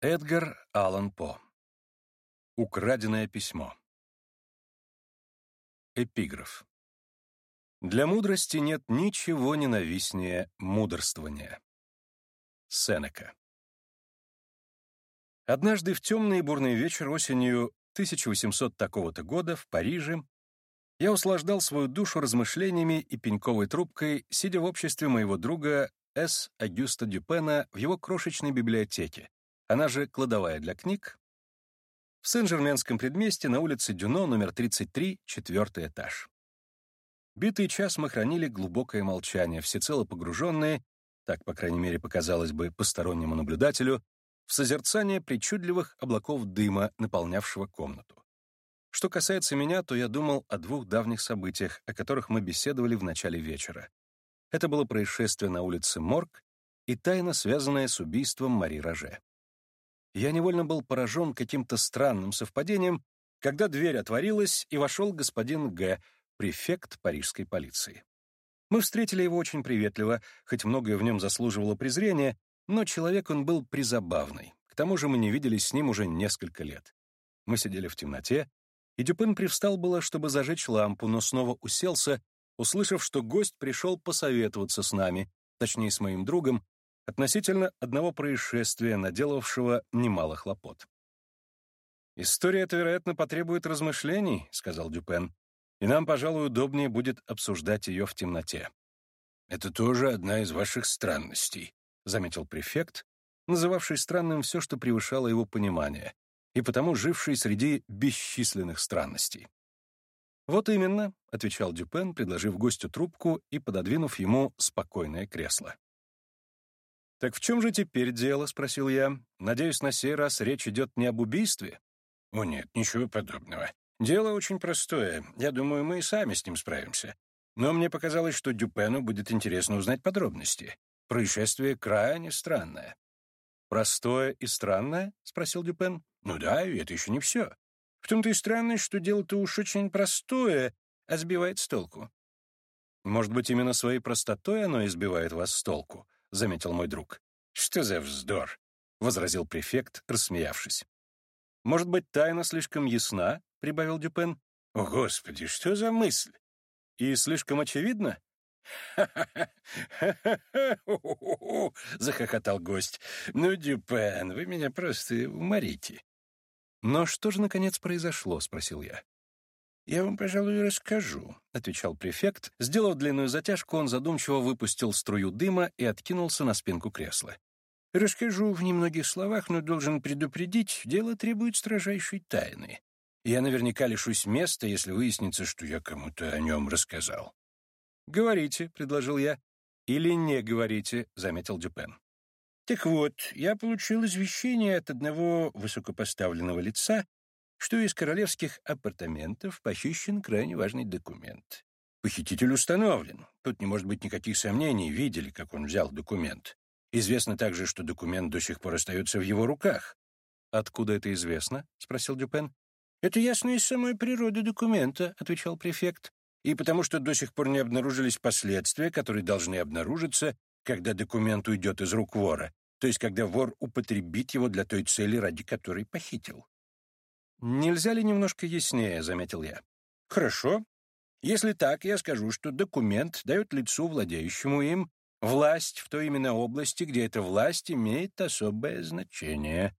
Эдгар Аллан По. Украденное письмо. Эпиграф. Для мудрости нет ничего ненавистнее мудрствования. Сенека. Однажды в темный и бурный вечер осенью 1800 такого-то года в Париже я услаждал свою душу размышлениями и пеньковой трубкой, сидя в обществе моего друга С. Агюста Дюпена в его крошечной библиотеке, она же кладовая для книг, в Сен-Жерменском предместе на улице Дюно, номер 33, четвертый этаж. Битый час мы хранили глубокое молчание, всецело погруженные, так, по крайней мере, показалось бы постороннему наблюдателю, в созерцание причудливых облаков дыма, наполнявшего комнату. Что касается меня, то я думал о двух давних событиях, о которых мы беседовали в начале вечера. Это было происшествие на улице Морг и тайна, связанная с убийством Мари Роже я невольно был поражен каким-то странным совпадением, когда дверь отворилась, и вошел господин Г., префект парижской полиции. Мы встретили его очень приветливо, хоть многое в нем заслуживало презрения, но человек он был призабавный. К тому же мы не виделись с ним уже несколько лет. Мы сидели в темноте, и Дюпен привстал было, чтобы зажечь лампу, но снова уселся, услышав, что гость пришел посоветоваться с нами, точнее, с моим другом, относительно одного происшествия, наделавшего немало хлопот. «История эта, вероятно, потребует размышлений», — сказал Дюпен, «и нам, пожалуй, удобнее будет обсуждать ее в темноте». «Это тоже одна из ваших странностей», — заметил префект, называвший странным все, что превышало его понимание, и потому живший среди бесчисленных странностей. «Вот именно», — отвечал Дюпен, предложив гостю трубку и пододвинув ему спокойное кресло. «Так в чем же теперь дело?» — спросил я. «Надеюсь, на сей раз речь идет не об убийстве?» «О нет, ничего подобного. Дело очень простое. Я думаю, мы и сами с ним справимся. Но мне показалось, что Дюпену будет интересно узнать подробности. Происшествие крайне странное». «Простое и странное?» — спросил Дюпен. «Ну да, и это еще не все. В том-то и странность, что дело-то уж очень простое, а сбивает с толку». «Может быть, именно своей простотой оно избивает вас с толку?» — заметил мой друг. «Что за вздор?» — возразил префект, рассмеявшись. «Может быть, тайна слишком ясна?» — прибавил Дюпен. «О, Господи, что за мысль?» «И слишком очевидно?» захохотал гость. «Ну, Дюпен, вы меня просто уморите». «Но что же, наконец, произошло?» — спросил я. «Я вам, пожалуй, расскажу», — отвечал префект. Сделав длинную затяжку, он задумчиво выпустил струю дыма и откинулся на спинку кресла. «Расскажу в немногих словах, но должен предупредить, дело требует строжайшей тайны. Я наверняка лишусь места, если выяснится, что я кому-то о нем рассказал». «Говорите», — предложил я. «Или не говорите», — заметил Дюпен. «Так вот, я получил извещение от одного высокопоставленного лица, что из королевских апартаментов похищен крайне важный документ. Похититель установлен. Тут не может быть никаких сомнений, видели, как он взял документ. Известно также, что документ до сих пор остается в его руках. «Откуда это известно?» — спросил Дюпен. «Это ясно из самой природы документа», — отвечал префект. «И потому что до сих пор не обнаружились последствия, которые должны обнаружиться, когда документ уйдет из рук вора, то есть когда вор употребит его для той цели, ради которой похитил. «Нельзя ли немножко яснее?» — заметил я. «Хорошо. Если так, я скажу, что документ дает лицу, владеющему им, власть в той именно области, где эта власть имеет особое значение».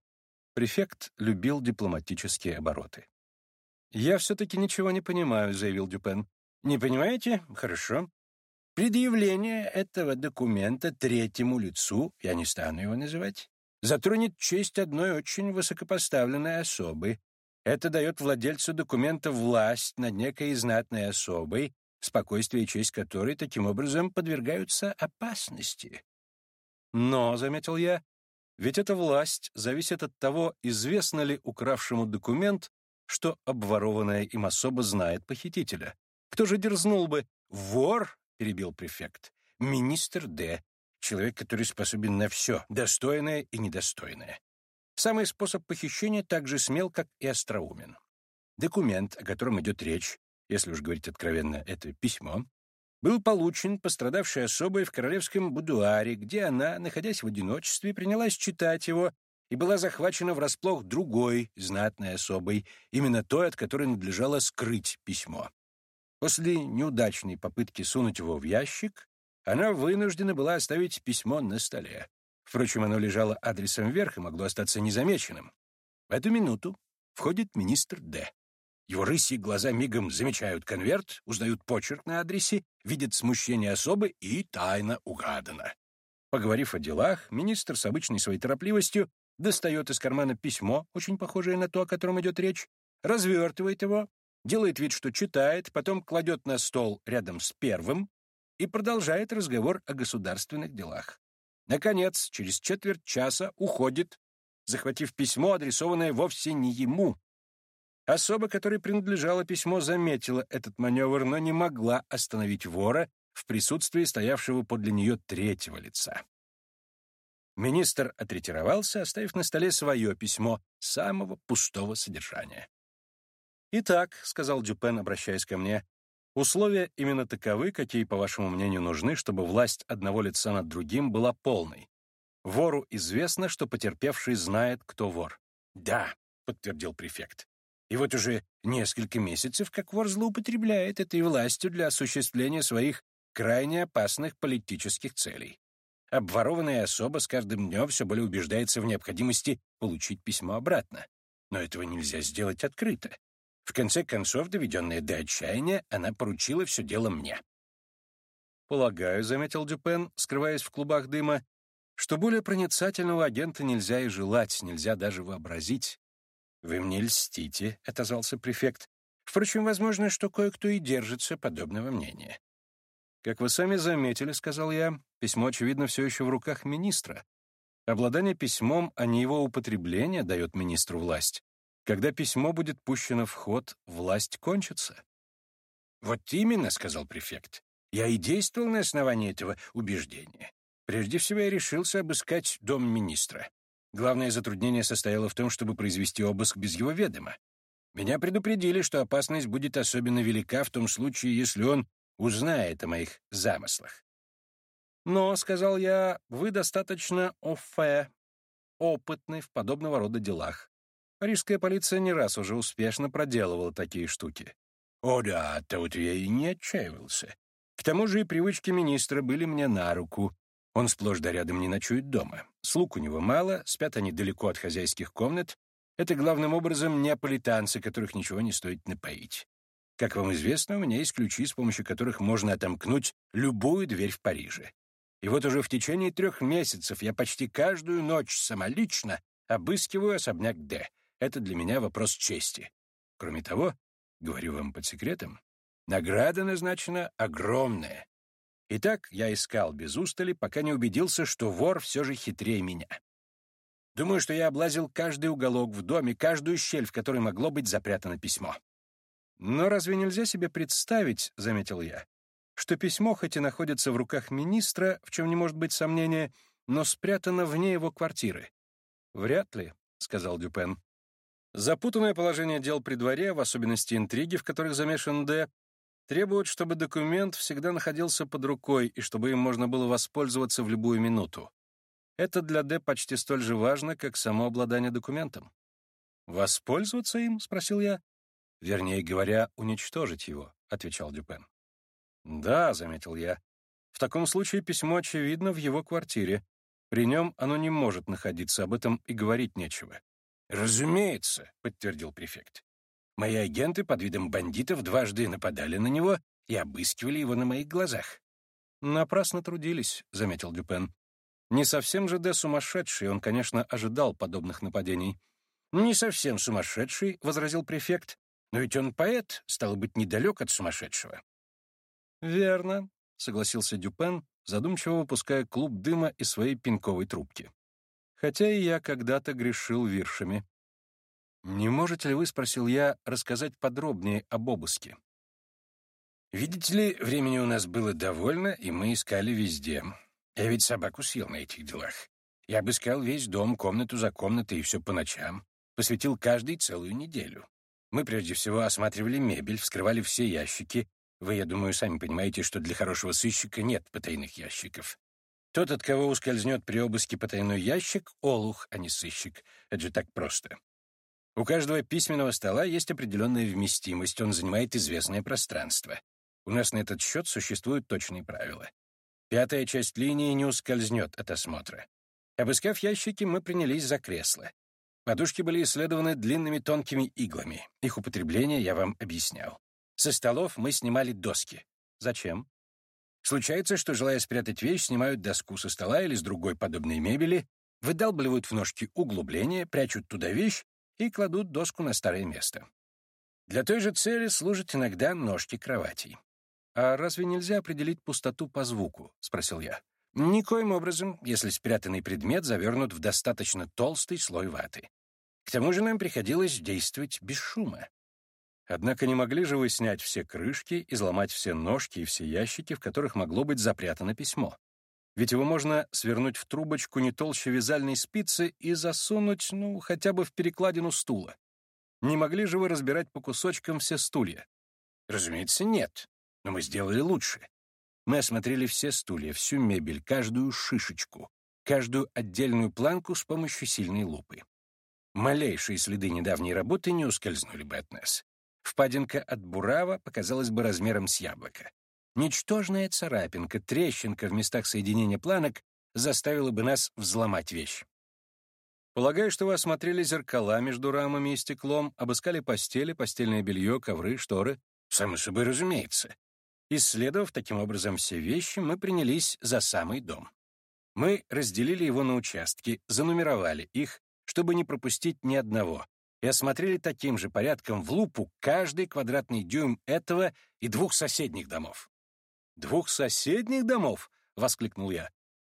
Префект любил дипломатические обороты. «Я все-таки ничего не понимаю», — заявил Дюпен. «Не понимаете? Хорошо. Предъявление этого документа третьему лицу, я не стану его называть, затронет честь одной очень высокопоставленной особы, это дает владельцу документа власть над некой знатной особой, спокойствие и честь которой таким образом подвергаются опасности. Но, — заметил я, — ведь эта власть зависит от того, известно ли укравшему документ, что обворованная им особа знает похитителя. Кто же дерзнул бы? Вор, — перебил префект, — министр Д., человек, который способен на все, достойное и недостойное. Самый способ похищения так же смел, как и остроумен. Документ, о котором идет речь, если уж говорить откровенно, это письмо, был получен пострадавшей особой в королевском будуаре, где она, находясь в одиночестве, принялась читать его и была захвачена врасплох другой знатной особой, именно той, от которой надлежало скрыть письмо. После неудачной попытки сунуть его в ящик, она вынуждена была оставить письмо на столе. Впрочем, оно лежало адресом вверх и могло остаться незамеченным. В эту минуту входит министр Д. Его рысьи глаза мигом замечают конверт, узнают почерк на адресе, видят смущение особы и тайно угадано. Поговорив о делах, министр с обычной своей торопливостью достает из кармана письмо, очень похожее на то, о котором идет речь, развертывает его, делает вид, что читает, потом кладет на стол рядом с первым и продолжает разговор о государственных делах. Наконец, через четверть часа уходит, захватив письмо, адресованное вовсе не ему. Особа, которой принадлежало письмо, заметила этот маневр, но не могла остановить вора в присутствии стоявшего подле нее третьего лица. Министр отретировался, оставив на столе свое письмо самого пустого содержания. «Итак», — сказал Дюпен, обращаясь ко мне, — «условия именно таковы, какие, по вашему мнению, нужны, чтобы власть одного лица над другим была полной. Вору известно, что потерпевший знает, кто вор». «Да», — подтвердил префект. «И вот уже несколько месяцев, как вор злоупотребляет этой властью для осуществления своих крайне опасных политических целей. Обворованная особа с каждым днем все более убеждается в необходимости получить письмо обратно. Но этого нельзя сделать открыто. В конце концов, доведенная до отчаяния, она поручила все дело мне. «Полагаю», — заметил Дюпен, скрываясь в клубах дыма, что более проницательного агента нельзя и желать, нельзя даже вообразить. «Вы мне льстите», — отозвался префект. «Впрочем, возможно, что кое-кто и держится подобного мнения». «Как вы сами заметили», — сказал я, — «письмо, очевидно, все еще в руках министра. Обладание письмом, а не его употребление, дает министру власть. Когда письмо будет пущено в ход, власть кончится. «Вот именно», — сказал префект, — «я и действовал на основании этого убеждения. Прежде всего я решился обыскать дом министра. Главное затруднение состояло в том, чтобы произвести обыск без его ведома. Меня предупредили, что опасность будет особенно велика в том случае, если он узнает о моих замыслах. «Но», — сказал я, — «вы достаточно офе, опытный в подобного рода делах. Парижская полиция не раз уже успешно проделывала такие штуки. О да, то вот я и не отчаивался. К тому же и привычки министра были мне на руку. Он сплошь да рядом не ночует дома. Слуг у него мало, спят они далеко от хозяйских комнат. Это главным образом неаполитанцы, которых ничего не стоит напоить. Как вам известно, у меня есть ключи, с помощью которых можно отомкнуть любую дверь в Париже. И вот уже в течение трех месяцев я почти каждую ночь самолично обыскиваю особняк Д. Это для меня вопрос чести. Кроме того, говорю вам под секретом, награда назначена огромная. Итак, я искал без устали, пока не убедился, что вор все же хитрее меня. Думаю, что я облазил каждый уголок в доме, каждую щель, в которой могло быть запрятано письмо. Но разве нельзя себе представить, — заметил я, — что письмо, хоть и находится в руках министра, в чем не может быть сомнения, но спрятано вне его квартиры? Вряд ли, — сказал Дюпен. Запутанное положение дел при дворе, в особенности интриги, в которых замешан Д, требует, чтобы документ всегда находился под рукой и чтобы им можно было воспользоваться в любую минуту. Это для Д почти столь же важно, как само обладание документом. «Воспользоваться им?» — спросил я. «Вернее говоря, уничтожить его», — отвечал Дюпен. «Да», — заметил я. «В таком случае письмо, очевидно, в его квартире. При нем оно не может находиться, об этом и говорить нечего. «Разумеется», — подтвердил префект. «Мои агенты под видом бандитов дважды нападали на него и обыскивали его на моих глазах». «Напрасно трудились», — заметил Дюпен. «Не совсем же Де сумасшедший, он, конечно, ожидал подобных нападений». «Не совсем сумасшедший», — возразил префект. «Но ведь он поэт, стало быть, недалек от сумасшедшего». «Верно», — согласился Дюпен, задумчиво выпуская клуб дыма из своей пинковой трубки хотя и я когда-то грешил виршами. «Не можете ли вы, — спросил я, — рассказать подробнее об обыске?» «Видите ли, времени у нас было довольно, и мы искали везде. Я ведь собаку съел на этих делах. Я обыскал весь дом, комнату за комнатой, и все по ночам. Посвятил каждой целую неделю. Мы прежде всего осматривали мебель, вскрывали все ящики. Вы, я думаю, сами понимаете, что для хорошего сыщика нет потайных ящиков. Тот, от кого ускользнет при обыске потайной ящик, — олух, а не сыщик. Это же так просто. У каждого письменного стола есть определенная вместимость, он занимает известное пространство. У нас на этот счет существуют точные правила. Пятая часть линии не ускользнет от осмотра. Обыскав ящики, мы принялись за кресло. Подушки были исследованы длинными тонкими иглами. Их употребление я вам объяснял. Со столов мы снимали доски. Зачем? Случается, что, желая спрятать вещь, снимают доску со стола или с другой подобной мебели, выдалбливают в ножки углубление, прячут туда вещь и кладут доску на старое место. Для той же цели служат иногда ножки кроватей. «А разве нельзя определить пустоту по звуку?» — спросил я. «Никоим образом, если спрятанный предмет завернут в достаточно толстый слой ваты. К тому же нам приходилось действовать без шума. Однако не могли же вы снять все крышки, изломать все ножки и все ящики, в которых могло быть запрятано письмо? Ведь его можно свернуть в трубочку не толще вязальной спицы и засунуть, ну, хотя бы в перекладину стула. Не могли же вы разбирать по кусочкам все стулья? Разумеется, нет. Но мы сделали лучше. Мы осмотрели все стулья, всю мебель, каждую шишечку, каждую отдельную планку с помощью сильной лупы. Малейшие следы недавней работы не ускользнули бы от нас. Впадинка от бурава показалась бы размером с яблоко. Ничтожная царапинка, трещинка в местах соединения планок заставила бы нас взломать вещь. Полагаю, что вы осмотрели зеркала между рамами и стеклом, обыскали постели, постельное белье, ковры, шторы. Само собой разумеется. Исследовав таким образом все вещи, мы принялись за самый дом. Мы разделили его на участки, занумеровали их, чтобы не пропустить ни одного, и осмотрели таким же порядком в лупу каждый квадратный дюйм этого и двух соседних домов. «Двух соседних домов?» — воскликнул я.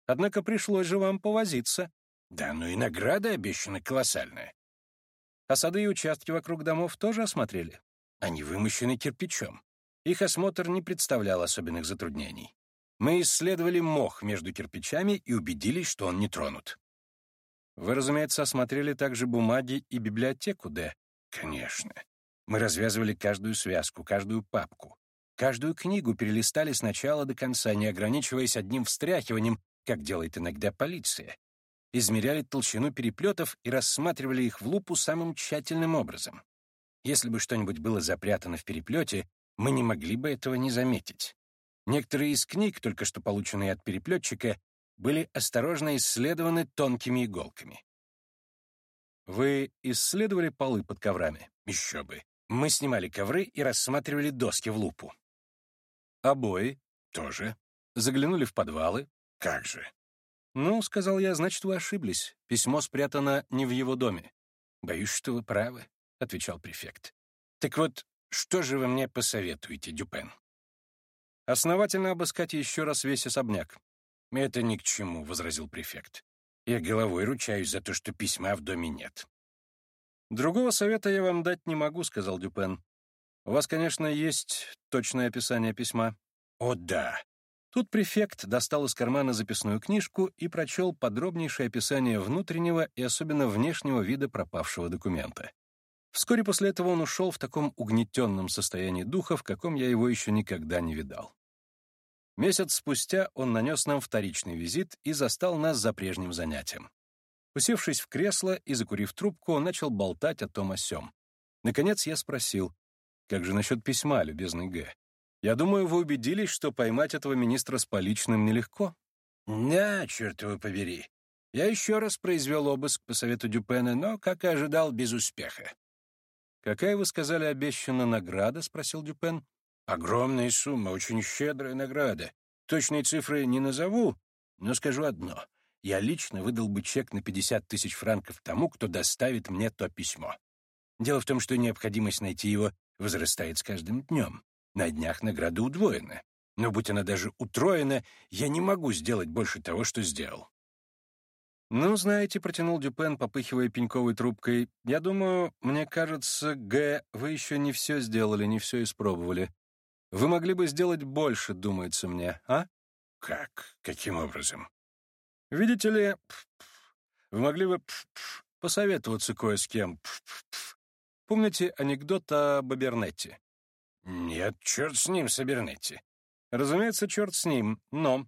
«Однако пришлось же вам повозиться». «Да, ну и награда обещана колоссальная». «А сады и участки вокруг домов тоже осмотрели?» «Они вымощены кирпичом. Их осмотр не представлял особенных затруднений. Мы исследовали мох между кирпичами и убедились, что он не тронут. Вы, разумеется, осмотрели также бумаги и библиотеку, Д? Конечно. Мы развязывали каждую связку, каждую папку. Каждую книгу перелистали с начала до конца, не ограничиваясь одним встряхиванием, как делает иногда полиция. Измеряли толщину переплетов и рассматривали их в лупу самым тщательным образом. Если бы что-нибудь было запрятано в переплете, мы не могли бы этого не заметить. Некоторые из книг, только что полученные от переплетчика, были осторожно исследованы тонкими иголками. Вы исследовали полы под коврами? Еще бы. Мы снимали ковры и рассматривали доски в лупу. Обои? Тоже. Заглянули в подвалы? Как же. Ну, сказал я, значит, вы ошиблись. Письмо спрятано не в его доме. Боюсь, что вы правы, отвечал префект. Так вот, что же вы мне посоветуете, Дюпен? Основательно обыскать еще раз весь особняк. «Это ни к чему», — возразил префект. «Я головой ручаюсь за то, что письма в доме нет». «Другого совета я вам дать не могу», — сказал Дюпен. «У вас, конечно, есть точное описание письма». «О, да». Тут префект достал из кармана записную книжку и прочел подробнейшее описание внутреннего и особенно внешнего вида пропавшего документа. Вскоре после этого он ушел в таком угнетенном состоянии духа, в каком я его еще никогда не видал. Месяц спустя он нанес нам вторичный визит и застал нас за прежним занятием. Усевшись в кресло и закурив трубку, он начал болтать о том о сём. Наконец я спросил, «Как же насчет письма, любезный Г? Я думаю, вы убедились, что поймать этого министра с поличным нелегко?» «Да, черт его побери. Я еще раз произвел обыск по совету Дюпена, но, как и ожидал, без успеха». «Какая, вы сказали, обещана награда?» — спросил Дюпен. Огромная сумма, очень щедрая награда. Точные цифры не назову, но скажу одно. Я лично выдал бы чек на 50 тысяч франков тому, кто доставит мне то письмо. Дело в том, что необходимость найти его возрастает с каждым днем. На днях награда удвоена. Но будь она даже утроена, я не могу сделать больше того, что сделал. «Ну, знаете», — протянул Дюпен, попыхивая пеньковой трубкой, «я думаю, мне кажется, Г, вы еще не все сделали, не все испробовали. Вы могли бы сделать больше, думается мне, а? Как? Каким образом? Видите ли, вы могли бы посоветоваться кое с кем. Помните анекдот о Бабернетти? Нет, черт с ним, с Абернетти. Разумеется, черт с ним, но...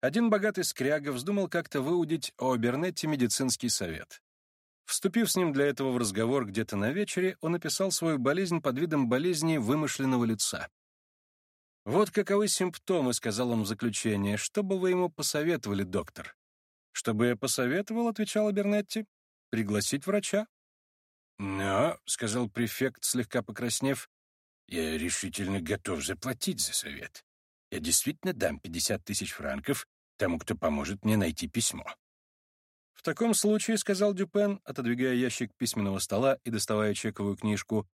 Один богатый скряга вздумал как-то выудить у Абернетти медицинский совет. Вступив с ним для этого в разговор где-то на вечере, он описал свою болезнь под видом болезни вымышленного лица. «Вот каковы симптомы», — сказал он в заключение. «Что бы вы ему посоветовали, доктор?» «Что бы я посоветовал», — отвечал Абернетти. «Пригласить врача». «Но», — сказал префект, слегка покраснев, — «я решительно готов заплатить за совет. Я действительно дам 50 тысяч франков тому, кто поможет мне найти письмо». «В таком случае», — сказал Дюпен, отодвигая ящик письменного стола и доставая чековую книжку,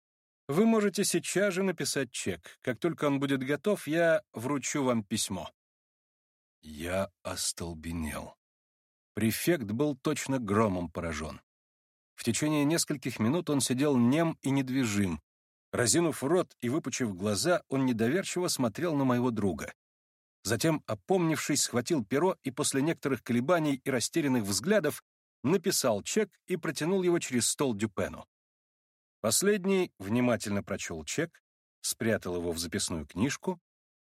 «вы можете сейчас же написать чек. Как только он будет готов, я вручу вам письмо». Я остолбенел. Префект был точно громом поражен. В течение нескольких минут он сидел нем и недвижим. Разинув рот и выпучив глаза, он недоверчиво смотрел на моего друга. Затем, опомнившись, схватил перо и после некоторых колебаний и растерянных взглядов написал чек и протянул его через стол Дюпену. Последний внимательно прочел чек, спрятал его в записную книжку,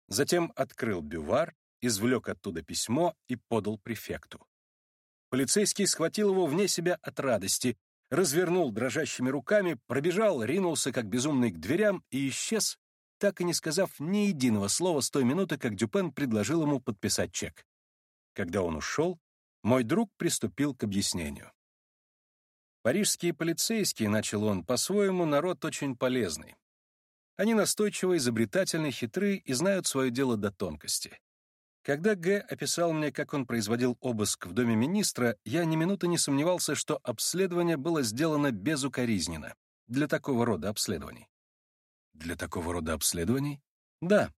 затем открыл бювар, извлек оттуда письмо и подал префекту. Полицейский схватил его вне себя от радости, развернул дрожащими руками, пробежал, ринулся как безумный к дверям и исчез, так и не сказав ни единого слова с той минуты, как Дюпен предложил ему подписать чек. Когда он ушел, мой друг приступил к объяснению. Парижские полицейские, начал он, по-своему народ очень полезный. Они настойчивы, изобретательны, хитры и знают свое дело до тонкости. Когда Г. описал мне, как он производил обыск в доме министра, я ни минуты не сомневался, что обследование было сделано безукоризненно для такого рода обследований. Для такого рода обследований? Да.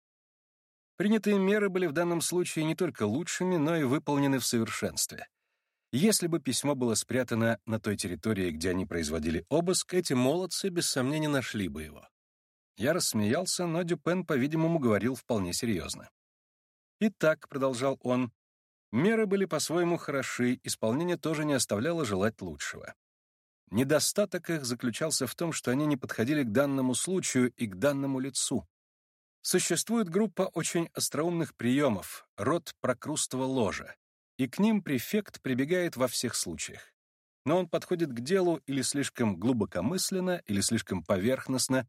Принятые меры были в данном случае не только лучшими, но и выполнены в совершенстве. Если бы письмо было спрятано на той территории, где они производили обыск, эти молодцы без сомнения нашли бы его. Я рассмеялся, но Дюпен, по-видимому, говорил вполне серьезно. «Итак», — продолжал он, — «меры были по-своему хороши, исполнение тоже не оставляло желать лучшего. Недостаток их заключался в том, что они не подходили к данному случаю и к данному лицу. Существует группа очень остроумных приемов, род прокрустого ложа, и к ним префект прибегает во всех случаях. Но он подходит к делу или слишком глубокомысленно, или слишком поверхностно,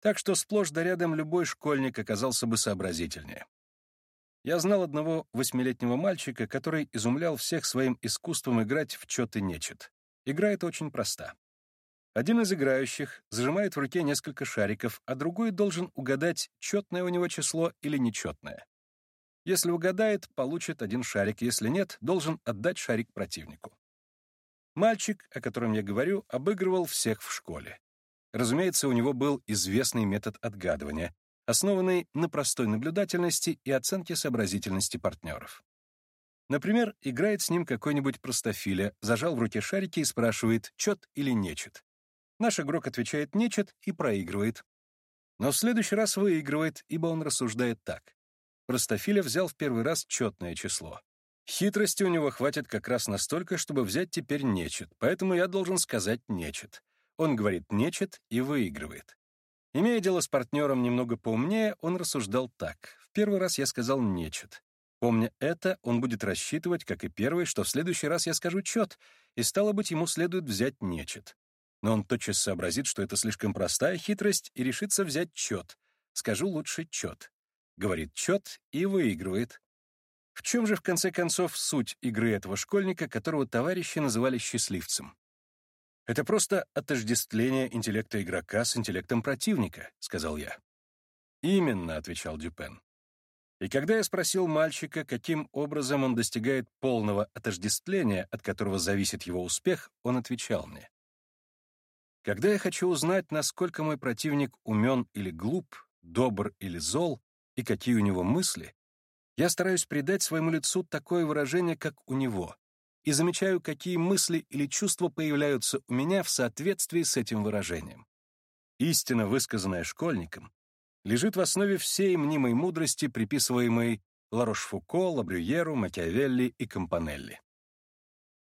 так что сплошь да рядом любой школьник оказался бы сообразительнее. Я знал одного восьмилетнего мальчика, который изумлял всех своим искусством играть в чет и нечет. Игра эта очень проста. Один из играющих зажимает в руке несколько шариков, а другой должен угадать, четное у него число или нечетное. Если угадает, получит один шарик, если нет, должен отдать шарик противнику. Мальчик, о котором я говорю, обыгрывал всех в школе. Разумеется, у него был известный метод отгадывания, основанный на простой наблюдательности и оценке сообразительности партнеров. Например, играет с ним какой-нибудь простофиля, зажал в руке шарики и спрашивает, чет или нечет. Наш игрок отвечает нечет и проигрывает. Но в следующий раз выигрывает, ибо он рассуждает так. Простофиля взял в первый раз четное число. Хитрости у него хватит как раз настолько, чтобы взять теперь нечет, поэтому я должен сказать нечет. Он говорит нечет и выигрывает. Имея дело с партнером немного поумнее, он рассуждал так. В первый раз я сказал нечет. Помня это, он будет рассчитывать, как и первый, что в следующий раз я скажу чет, и, стало быть, ему следует взять нечет. Но он тотчас сообразит, что это слишком простая хитрость, и решится взять чет. Скажу лучше чет. Говорит чет и выигрывает. В чем же, в конце концов, суть игры этого школьника, которого товарищи называли счастливцем? «Это просто отождествление интеллекта игрока с интеллектом противника», — сказал я. «Именно», — отвечал Дюпен. И когда я спросил мальчика, каким образом он достигает полного отождествления, от которого зависит его успех, он отвечал мне. Когда я хочу узнать, насколько мой противник умен или глуп, добр или зол, и какие у него мысли, я стараюсь придать своему лицу такое выражение, как у него, и замечаю, какие мысли или чувства появляются у меня в соответствии с этим выражением. Истина, высказанная школьником, лежит в основе всей мнимой мудрости, приписываемой Ларошфуко, Лабрюеру, Макиавелли и Компанелли.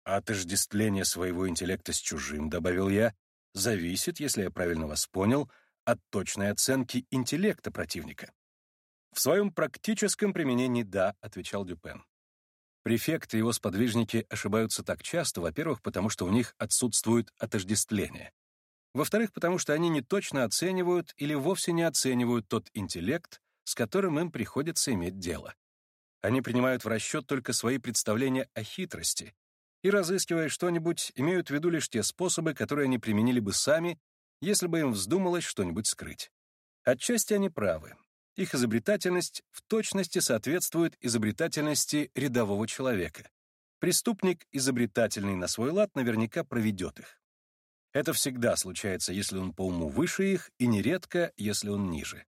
«Отождествление своего интеллекта с чужим», — добавил я, зависит, если я правильно вас понял, от точной оценки интеллекта противника. «В своем практическом применении — да», — отвечал Дюпен. Префекты и его сподвижники ошибаются так часто, во-первых, потому что у них отсутствует отождествление. Во-вторых, потому что они не точно оценивают или вовсе не оценивают тот интеллект, с которым им приходится иметь дело. Они принимают в расчет только свои представления о хитрости и, разыскивая что-нибудь, имеют в виду лишь те способы, которые они применили бы сами, если бы им вздумалось что-нибудь скрыть. Отчасти они правы. Их изобретательность в точности соответствует изобретательности рядового человека. Преступник, изобретательный на свой лад, наверняка проведет их. Это всегда случается, если он по уму выше их, и нередко, если он ниже.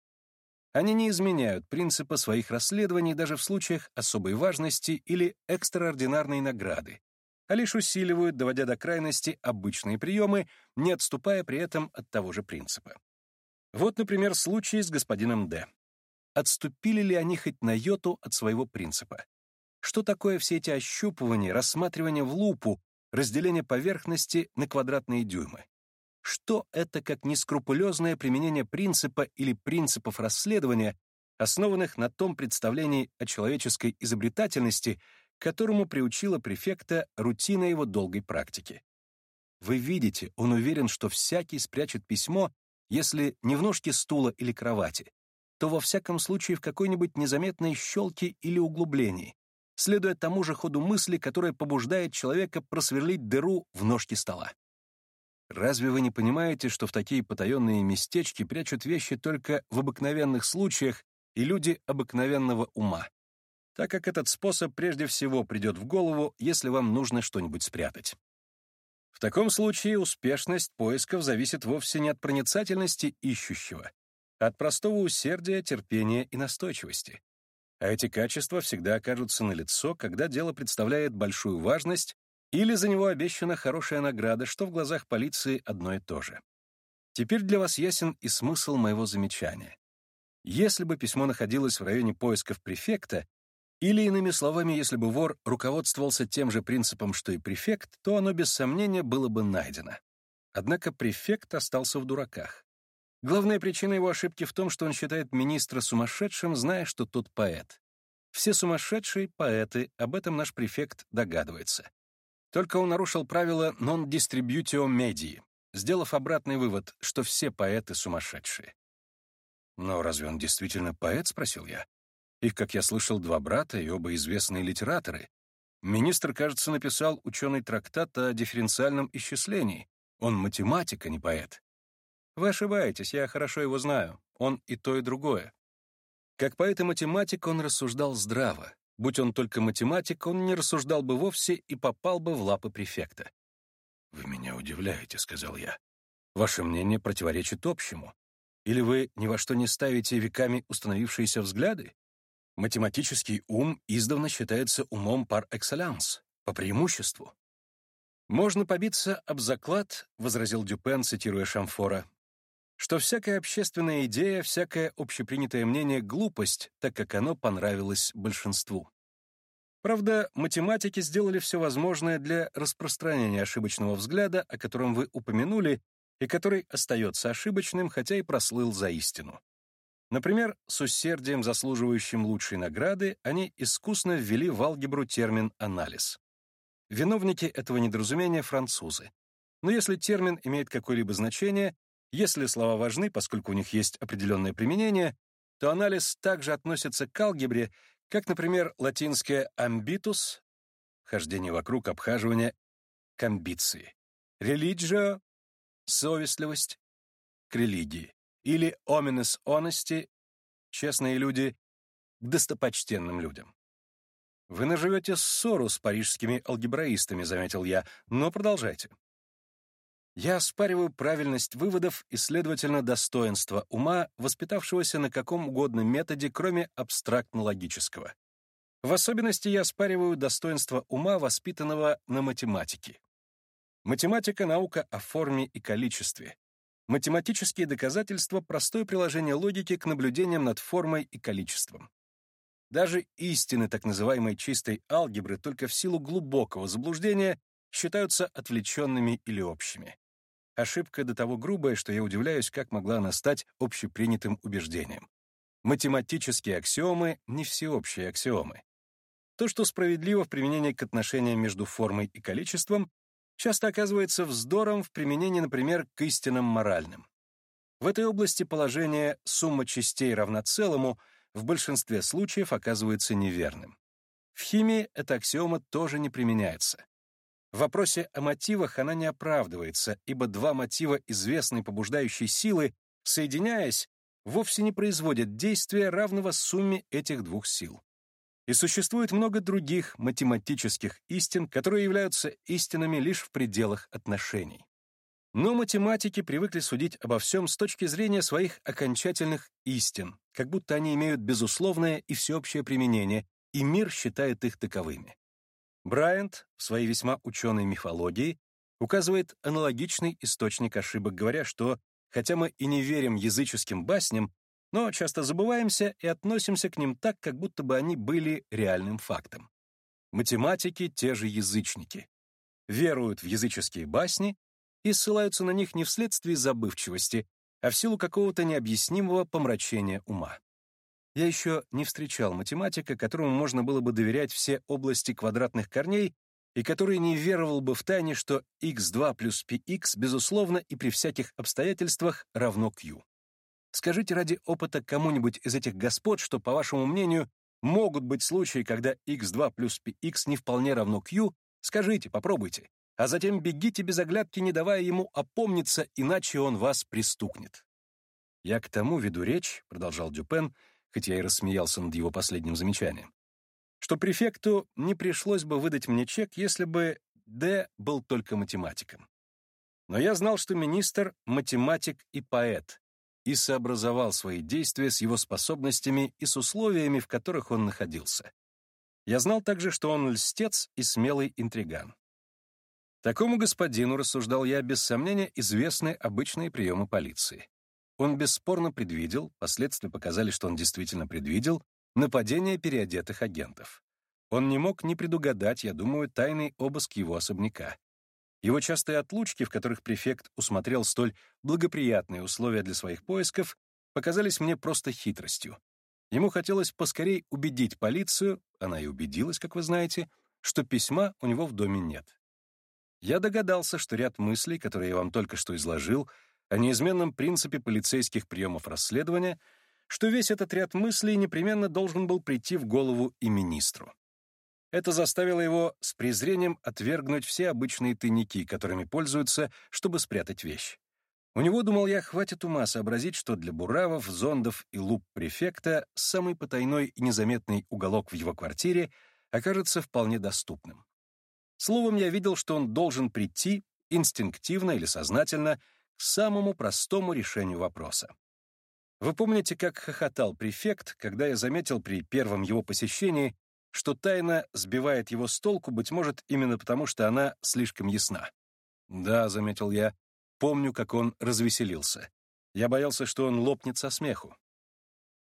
Они не изменяют принципа своих расследований даже в случаях особой важности или экстраординарной награды, а лишь усиливают, доводя до крайности обычные приемы, не отступая при этом от того же принципа. Вот, например, случай с господином Д отступили ли они хоть на йоту от своего принципа. Что такое все эти ощупывания, рассматривания в лупу, разделение поверхности на квадратные дюймы? Что это как нескрупулезное применение принципа или принципов расследования, основанных на том представлении о человеческой изобретательности, которому приучила префекта рутина его долгой практики? Вы видите, он уверен, что всякий спрячет письмо, если не в ножке стула или кровати, то во всяком случае в какой-нибудь незаметной щелке или углублении, следуя тому же ходу мысли, которая побуждает человека просверлить дыру в ножке стола. Разве вы не понимаете, что в такие потаенные местечки прячут вещи только в обыкновенных случаях и люди обыкновенного ума? Так как этот способ прежде всего придет в голову, если вам нужно что-нибудь спрятать. В таком случае успешность поисков зависит вовсе не от проницательности ищущего, от простого усердия, терпения и настойчивости. А эти качества всегда окажутся налицо, когда дело представляет большую важность или за него обещана хорошая награда, что в глазах полиции одно и то же. Теперь для вас ясен и смысл моего замечания. Если бы письмо находилось в районе поисков префекта, или, иными словами, если бы вор руководствовался тем же принципом, что и префект, то оно без сомнения было бы найдено. Однако префект остался в дураках. Главная причина его ошибки в том, что он считает министра сумасшедшим, зная, что тот поэт. Все сумасшедшие — поэты, об этом наш префект догадывается. Только он нарушил правило non distributio medii, сделав обратный вывод, что все поэты сумасшедшие. «Но разве он действительно поэт?» — спросил я. Их, как я слышал, два брата и оба известные литераторы. Министр, кажется, написал ученый трактат о дифференциальном исчислении. Он математик, а не поэт. Вы ошибаетесь, я хорошо его знаю. Он и то, и другое. Как поэт и математик он рассуждал здраво. Будь он только математик, он не рассуждал бы вовсе и попал бы в лапы префекта. «Вы меня удивляете», — сказал я. «Ваше мнение противоречит общему. Или вы ни во что не ставите веками установившиеся взгляды? Математический ум издавна считается умом par excellence, по преимуществу». «Можно побиться об заклад», — возразил Дюпен, цитируя Шамфора, что всякая общественная идея, всякое общепринятое мнение — глупость, так как оно понравилось большинству. Правда, математики сделали все возможное для распространения ошибочного взгляда, о котором вы упомянули, и который остается ошибочным, хотя и прослыл за истину. Например, с усердием, заслуживающим лучшей награды, они искусно ввели в алгебру термин «анализ». Виновники этого недоразумения — французы. Но если термин имеет какое-либо значение, если слова важны, поскольку у них есть определенное применение, то анализ также относится к алгебре, как, например, латинское «ambitus» — хождение вокруг обхаживания к амбиции, «religio» — совестливость к религии, или «ominous honesty» — честные люди к достопочтенным людям. «Вы наживете ссору с парижскими алгебраистами», — заметил я, — «но продолжайте». Я оспариваю правильность выводов и, следовательно, достоинство ума, воспитавшегося на каком угодно методе, кроме абстрактно-логического. В особенности я оспариваю достоинство ума, воспитанного на математике. Математика — наука о форме и количестве. Математические доказательства — простое приложение логики к наблюдениям над формой и количеством. Даже истины так называемой чистой алгебры только в силу глубокого заблуждения считаются отвлеченными или общими. Ошибка до того грубая, что я удивляюсь, как могла она стать общепринятым убеждением. Математические аксиомы — не всеобщие аксиомы. То, что справедливо в применении к отношениям между формой и количеством, часто оказывается вздором в применении, например, к истинам моральным. В этой области положение «сумма частей равна целому» в большинстве случаев оказывается неверным. В химии эта аксиома тоже не применяется. В вопросе о мотивах она не оправдывается, ибо два мотива известной побуждающей силы, соединяясь, вовсе не производят действия, равного сумме этих двух сил. И существует много других математических истин, которые являются истинами лишь в пределах отношений. Но математики привыкли судить обо всем с точки зрения своих окончательных истин, как будто они имеют безусловное и всеобщее применение, и мир считает их таковыми. Брайант в своей весьма ученой мифологии указывает аналогичный источник ошибок, говоря, что, хотя мы и не верим языческим басням, но часто забываемся и относимся к ним так, как будто бы они были реальным фактом. Математики — те же язычники. Веруют в языческие басни и ссылаются на них не вследствие забывчивости, а в силу какого-то необъяснимого помрачения ума. Я еще не встречал математика, которому можно было бы доверять все области квадратных корней и который не веровал бы в тайне, что x2 плюс px, безусловно, и при всяких обстоятельствах равно q. Скажите ради опыта кому-нибудь из этих господ, что, по вашему мнению, могут быть случаи, когда x2 плюс px не вполне равно q, скажите, попробуйте а затем бегите без оглядки, не давая ему опомниться, иначе он вас пристукнет. «Я к тому веду речь», — продолжал Дюпен, хотя я и рассмеялся над его последним замечанием, что префекту не пришлось бы выдать мне чек, если бы Д был только математиком. Но я знал, что министр — математик и поэт, и сообразовал свои действия с его способностями и с условиями, в которых он находился. Я знал также, что он льстец и смелый интриган. Такому господину, рассуждал я, без сомнения, известны обычные приемы полиции. Он бесспорно предвидел, последствия показали, что он действительно предвидел, нападение переодетых агентов. Он не мог не предугадать, я думаю, тайный обыск его особняка. Его частые отлучки, в которых префект усмотрел столь благоприятные условия для своих поисков, показались мне просто хитростью. Ему хотелось поскорей убедить полицию, она и убедилась, как вы знаете, что письма у него в доме нет. Я догадался, что ряд мыслей, которые я вам только что изложил, о неизменном принципе полицейских приемов расследования, что весь этот ряд мыслей непременно должен был прийти в голову и министру. Это заставило его с презрением отвергнуть все обычные тайники, которыми пользуются, чтобы спрятать вещь. У него, думал я, хватит ума сообразить, что для буравов, зондов и луп префекта самый потайной и незаметный уголок в его квартире окажется вполне доступным. Словом, я видел, что он должен прийти, инстинктивно или сознательно, к самому простому решению вопроса. Вы помните, как хохотал префект, когда я заметил при первом его посещении, что тайна сбивает его с толку, быть может, именно потому, что она слишком ясна? Да, — заметил я, — помню, как он развеселился. Я боялся, что он лопнет со смеху.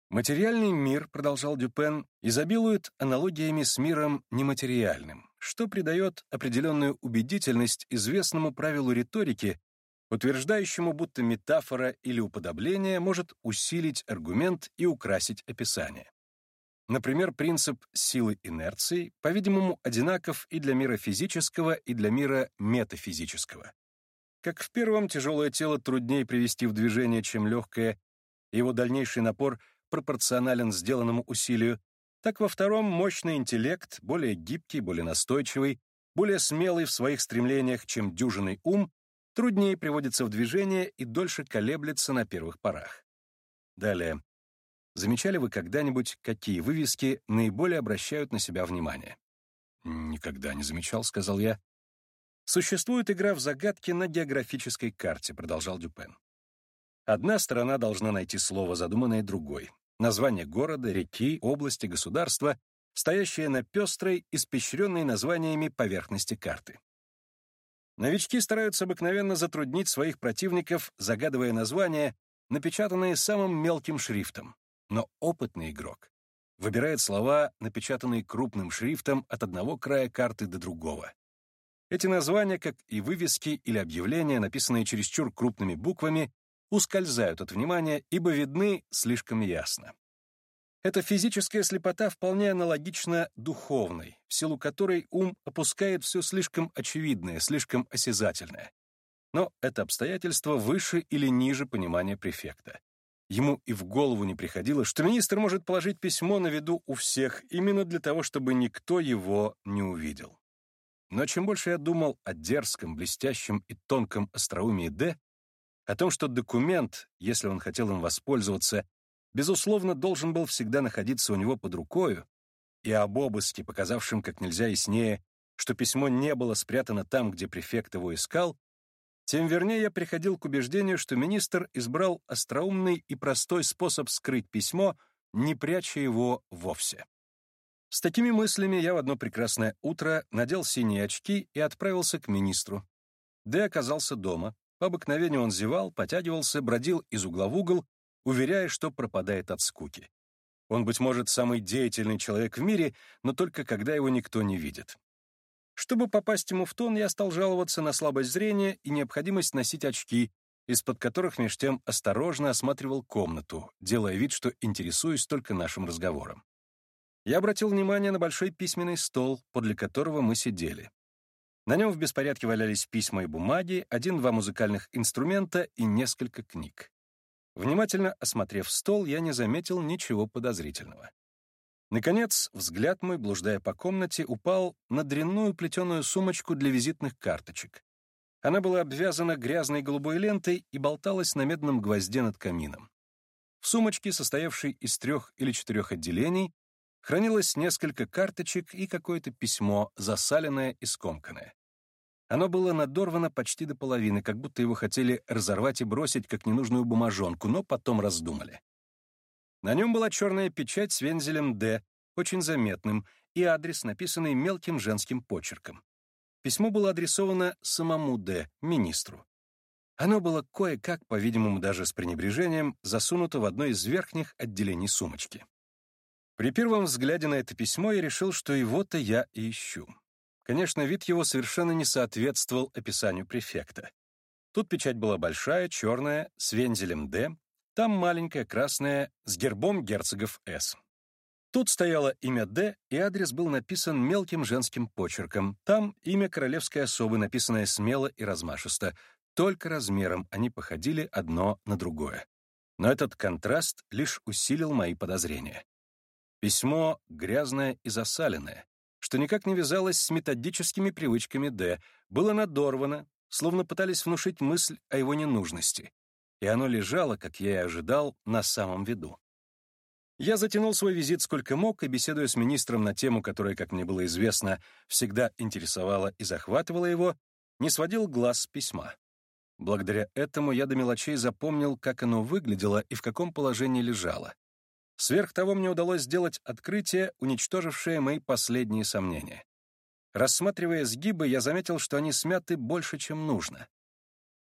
Материальный мир, — продолжал Дюпен, — изобилует аналогиями с миром нематериальным что придает определенную убедительность известному правилу риторики, утверждающему, будто метафора или уподобление может усилить аргумент и украсить описание. Например, принцип силы инерции, по-видимому, одинаков и для мира физического, и для мира метафизического. Как в первом тяжелое тело труднее привести в движение, чем легкое, его дальнейший напор пропорционален сделанному усилию, так во втором мощный интеллект, более гибкий, более настойчивый, более смелый в своих стремлениях, чем дюжинный ум, труднее приводится в движение и дольше колеблется на первых порах. Далее. Замечали вы когда-нибудь, какие вывески наиболее обращают на себя внимание? «Никогда не замечал», — сказал я. «Существует игра в загадки на географической карте», — продолжал Дюпен. Одна сторона должна найти слово, задуманное другой название города, реки, области, государства, стоящее на пестрой, испещренной названиями поверхности карты. Новички стараются обыкновенно затруднить своих противников, загадывая названия, напечатанные самым мелким шрифтом. Но опытный игрок выбирает слова, напечатанные крупным шрифтом от одного края карты до другого. Эти названия, как и вывески или объявления, написанные чересчур крупными буквами, ускользают от внимания, ибо видны слишком ясно. Эта физическая слепота вполне аналогична духовной, в силу которой ум опускает все слишком очевидное, слишком осязательное. Но это обстоятельство выше или ниже понимания префекта. Ему и в голову не приходило, что министр может положить письмо на виду у всех именно для того, чтобы никто его не увидел. Но чем больше я думал о дерзком, блестящем и тонком остроумии Д, о том, что документ, если он хотел им воспользоваться, безусловно, должен был всегда находиться у него под рукою, и об обыске, показавшем как нельзя яснее, что письмо не было спрятано там, где префект его искал, тем вернее я приходил к убеждению, что министр избрал остроумный и простой способ скрыть письмо, не пряча его вовсе. С такими мыслями я в одно прекрасное утро надел синие очки и отправился к министру. Д оказался дома. По обыкновению он зевал, потягивался, бродил из угла в угол, уверяя, что пропадает от скуки. Он, быть может, самый деятельный человек в мире, но только когда его никто не видит. Чтобы попасть ему в тон, я стал жаловаться на слабость зрения и необходимость носить очки, из-под которых меж тем осторожно осматривал комнату, делая вид, что интересуюсь только нашим разговором. Я обратил внимание на большой письменный стол, подле которого мы сидели. На нем в беспорядке валялись письма и бумаги, один-два музыкальных инструмента и несколько книг. Внимательно осмотрев стол, я не заметил ничего подозрительного. Наконец, взгляд мой, блуждая по комнате, упал на дрянную плетеную сумочку для визитных карточек. Она была обвязана грязной голубой лентой и болталась на медном гвозде над камином. В сумочке, состоявшей из трех или четырех отделений, хранилось несколько карточек и какое-то письмо, засаленное и скомканное. Оно было надорвано почти до половины, как будто его хотели разорвать и бросить как ненужную бумажонку, но потом раздумали. На нем была черная печать с вензелем «Д», очень заметным, и адрес, написанный мелким женским почерком. Письмо было адресовано самому Д, министру. Оно было кое-как, по-видимому, даже с пренебрежением, засунуто в одно из верхних отделений сумочки. При первом взгляде на это письмо я решил, что его-то я ищу. Конечно, вид его совершенно не соответствовал описанию префекта. Тут печать была большая, черная, с вензелем «Д», там маленькая красная с гербом герцогов С. Тут стояло имя Д, и адрес был написан мелким женским почерком. Там имя королевской особы, написанное смело и размашисто. Только размером они походили одно на другое. Но этот контраст лишь усилил мои подозрения. Письмо грязное и засаленное, что никак не вязалось с методическими привычками Д, было надорвано, словно пытались внушить мысль о его ненужности и оно лежало, как я и ожидал, на самом виду. Я затянул свой визит сколько мог, и, беседуя с министром на тему, которая, как мне было известно, всегда интересовала и захватывала его, не сводил глаз с письма. Благодаря этому я до мелочей запомнил, как оно выглядело и в каком положении лежало. Сверх того мне удалось сделать открытие, уничтожившее мои последние сомнения. Рассматривая сгибы, я заметил, что они смяты больше, чем нужно.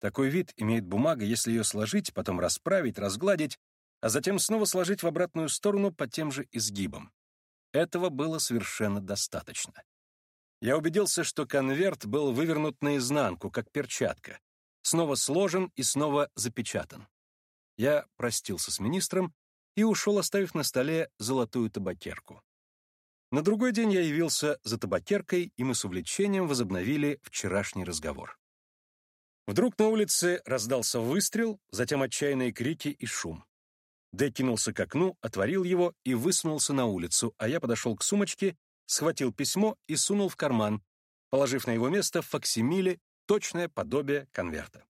Такой вид имеет бумага, если ее сложить, потом расправить, разгладить, а затем снова сложить в обратную сторону по тем же изгибам. Этого было совершенно достаточно. Я убедился, что конверт был вывернут наизнанку, как перчатка, снова сложен и снова запечатан. Я простился с министром и ушел, оставив на столе золотую табакерку. На другой день я явился за табакеркой, и мы с увлечением возобновили вчерашний разговор. Вдруг на улице раздался выстрел, затем отчаянные крики и шум. Дэ кинулся к окну, отворил его и высунулся на улицу, а я подошел к сумочке, схватил письмо и сунул в карман, положив на его место факсимиле точное подобие конверта.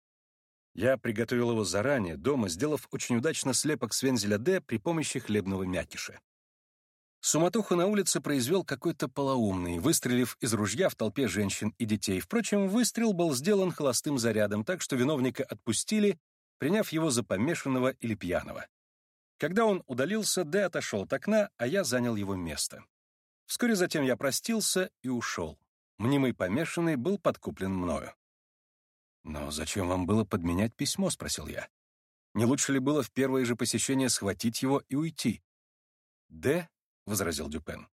Я приготовил его заранее, дома, сделав очень удачно слепок с вензеля «Д» при помощи хлебного мякиша. Суматоху на улице произвел какой-то полоумный, выстрелив из ружья в толпе женщин и детей. Впрочем, выстрел был сделан холостым зарядом, так что виновника отпустили, приняв его за помешанного или пьяного. Когда он удалился, Д отошел от окна, а я занял его место. Вскоре затем я простился и ушел. Мнимый помешанный был подкуплен мною. «Но зачем вам было подменять письмо?» — спросил я. «Не лучше ли было в первое же посещение схватить его и уйти?» Д возразил Дюпен.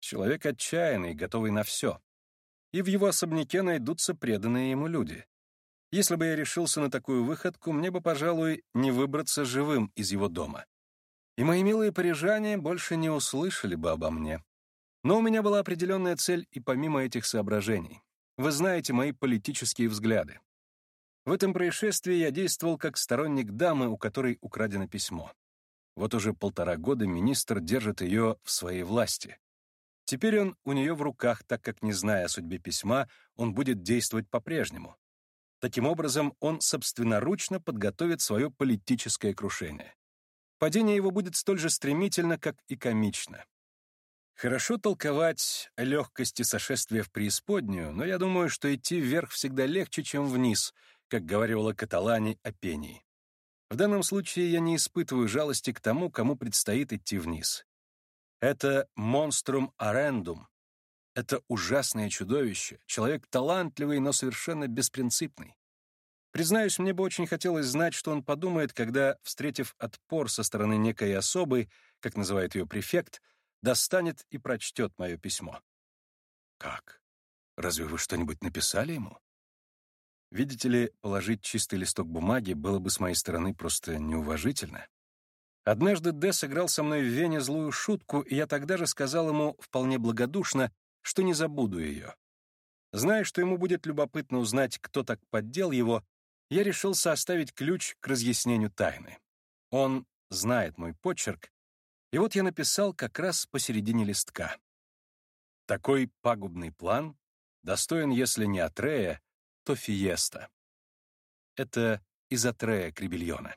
Человек отчаянный, готовый на все. И в его особняке найдутся преданные ему люди. Если бы я решился на такую выходку, мне бы, пожалуй, не выбраться живым из его дома. И мои милые парижане больше не услышали бы обо мне. Но у меня была определенная цель и помимо этих соображений. Вы знаете мои политические взгляды. В этом происшествии я действовал как сторонник дамы, у которой украдено письмо. Вот уже полтора года министр держит ее в своей власти. Теперь он у нее в руках, так как, не зная о судьбе письма, он будет действовать по-прежнему. Таким образом, он собственноручно подготовит свое политическое крушение. Падение его будет столь же стремительно, как и комично. Хорошо толковать о легкости сошествия в преисподнюю, но я думаю, что идти вверх всегда легче, чем вниз, как говорила Каталани о пении. В данном случае я не испытываю жалости к тому, кому предстоит идти вниз. Это монструм арендум. Это ужасное чудовище, человек талантливый, но совершенно беспринципный. Признаюсь, мне бы очень хотелось знать, что он подумает, когда, встретив отпор со стороны некой особы, как называет ее префект, достанет и прочтет мое письмо. Как? Разве вы что-нибудь написали ему? Видите ли, положить чистый листок бумаги было бы с моей стороны просто неуважительно. Однажды Д сыграл со мной в Вене злую шутку, и я тогда же сказал ему вполне благодушно, что не забуду ее. Зная, что ему будет любопытно узнать, кто так поддел его, я решился оставить ключ к разъяснению тайны. Он знает мой почерк, и вот я написал как раз посередине листка. Такой пагубный план достоин, если не Атрея, то Фиеста. Это из Атрея Крибельона.